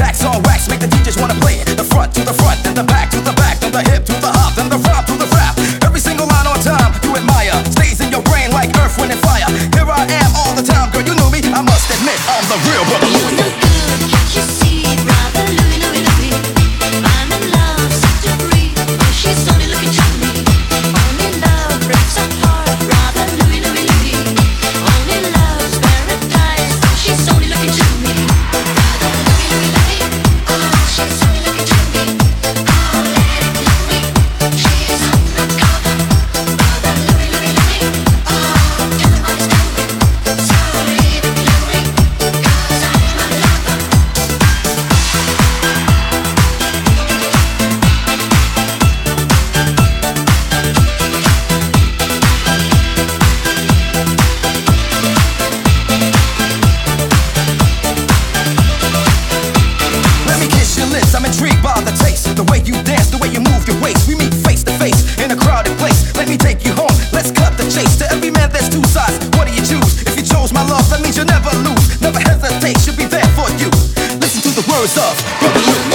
Tax on wax, make the DJs wanna play it. The front to the front, then the back to the back, then the hip to the hop, then the rhyme to the rap. Every single line on time you admire stays in your brain like earth, wind, and fire. Here I am all the time, girl, you knew me. I must admit I'm the real Brother First off, baby,